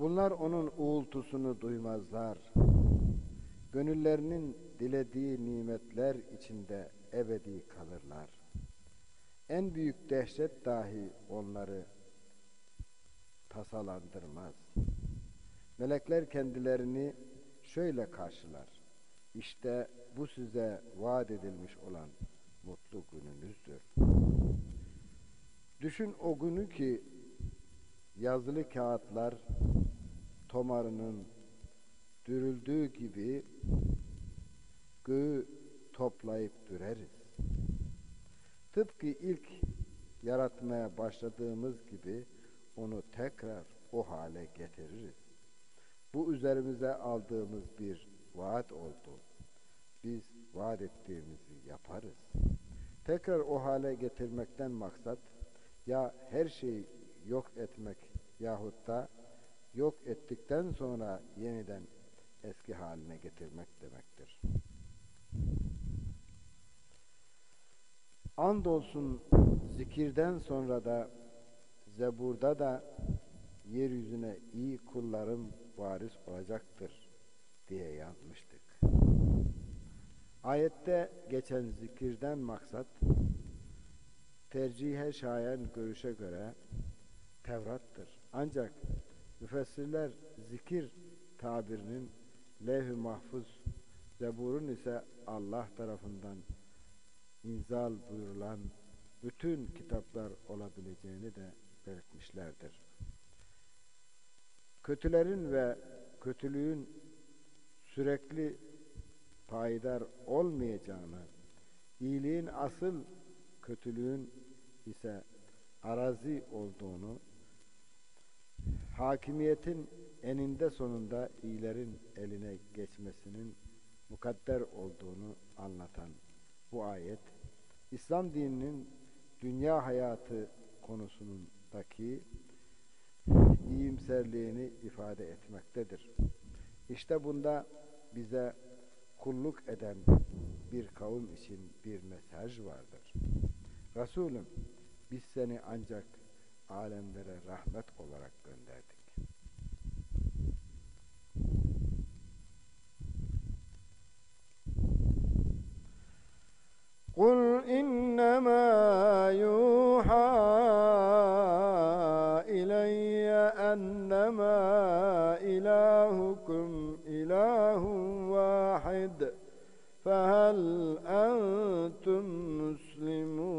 Bunlar onun uğultusunu duymazlar. Gönüllerinin dilediği nimetler içinde ebedi kalırlar. En büyük dehşet dahi onları tasalandırmaz. Melekler kendilerini şöyle karşılar. İşte bu size vaat edilmiş olan mutlu gününüzdür. Düşün o günü ki yazılı kağıtlar tomarının dürüldüğü gibi göğü toplayıp düreriz. Tıpkı ilk yaratmaya başladığımız gibi onu tekrar o hale getiririz. Bu üzerimize aldığımız bir vaat oldu. Biz vaat ettiğimizi yaparız. Tekrar o hale getirmekten maksat ya her şeyi yok etmek yahut da yok ettikten sonra yeniden eski haline getirmek demektir. Andolsun zikirden sonra da Zebur'da da yeryüzüne iyi kullarım varis olacaktır diye yazmıştık. Ayette geçen zikirden maksat tercihe şayan görüşe göre Tevrat'tır. Ancak müfessirler zikir tabirinin levh-i mahfuz, Zebur'un ise Allah tarafından inzal buyurulan bütün kitaplar olabileceğini de belirtmişlerdir. Kötülerin ve kötülüğün sürekli payidar olmayacağını, iyiliğin asıl kötülüğün ise arazi olduğunu, hakimiyetin eninde sonunda iyilerin eline geçmesinin mukadder olduğunu anlatan bu ayet, İslam dininin dünya hayatı konusundaki iyimserliğini ifade etmektedir. İşte bunda bize kulluk eden bir kavim için bir mesaj vardır. Resulüm biz seni ancak alemlere rahmet olarak gönderdik. قل إنما يوحى إلي أنما إلهكم إله واحد فهل أنتم مسلمون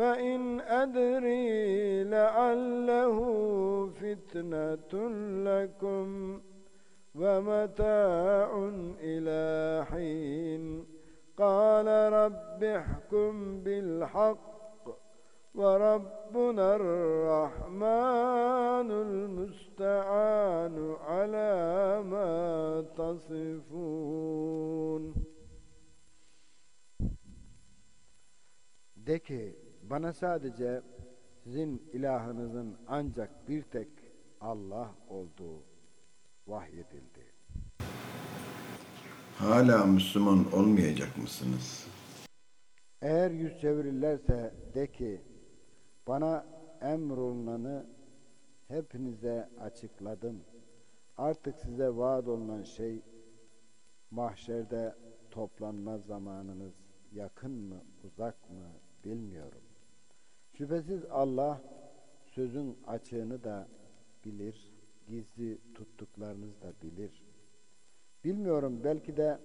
وإن أدري لعله فتنة لكم ومتاع إلى حين. قال رب احكم بالحق وربنا الرحمن المستعان على ما تصفون. De ki bana sadece sizin ilahınızın ancak bir tek Allah olduğu vahyedildi. Hala Müslüman olmayacak mısınız? Eğer yüz çevirirlerse de ki bana emrolunanı hepinize açıkladım. Artık size vaat olunan şey mahşerde toplanma zamanınız yakın mı uzak mı bilmiyorum. Şüphesiz Allah sözün açığını da bilir, gizli tuttuklarınızı da bilir. Bilmiyorum belki de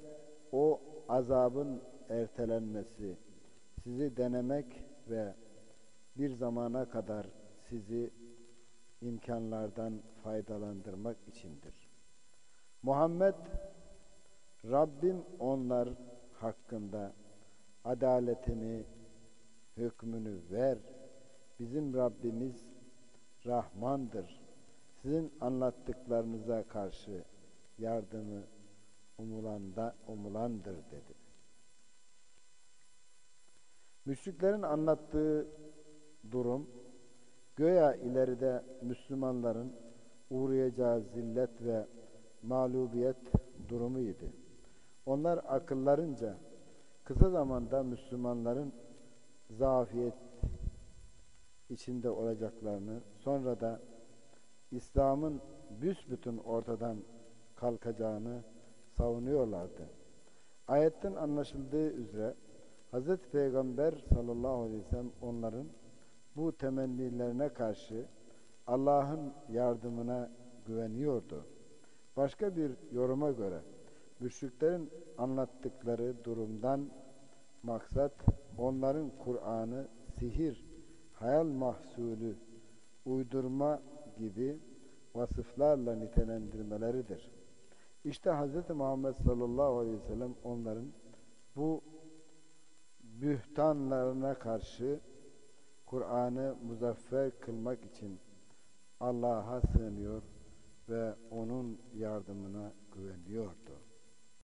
o azabın ertelenmesi, sizi denemek ve bir zamana kadar sizi imkanlardan faydalandırmak içindir. Muhammed Rabbim onlar hakkında adaletini, hükmünü ver. Bizim Rabbimiz Rahmandır. Sizin anlattıklarınıza karşı yardımı umulanda, umulandır dedi. Müşriklerin anlattığı durum göya ileride Müslümanların uğrayacağı zillet ve mağlubiyet durumuydu. Onlar akıllarınca kısa zamanda Müslümanların zafiyet içinde olacaklarını, sonra da İslam'ın büsbütün ortadan kalkacağını savunuyorlardı. Ayetten anlaşıldığı üzere Hz. Peygamber sallallahu aleyhi ve sellem onların bu temennilerine karşı Allah'ın yardımına güveniyordu. Başka bir yoruma göre müşriklerin anlattıkları durumdan maksat onların Kur'an'ı sihir, hayal mahsulü, uydurma gibi vasıflarla nitelendirmeleridir. İşte Hz. Muhammed sallallahu aleyhi ve sellem onların bu bühtanlarına karşı Kur'an'ı muzaffer kılmak için Allah'a sığınıyor ve onun yardımına güveniyor.